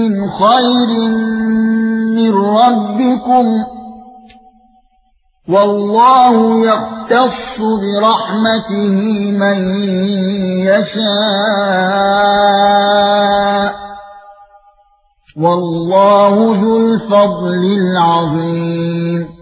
من خير من ربكم والله يختص برحمته من يشاء والله ذو الفضل العظيم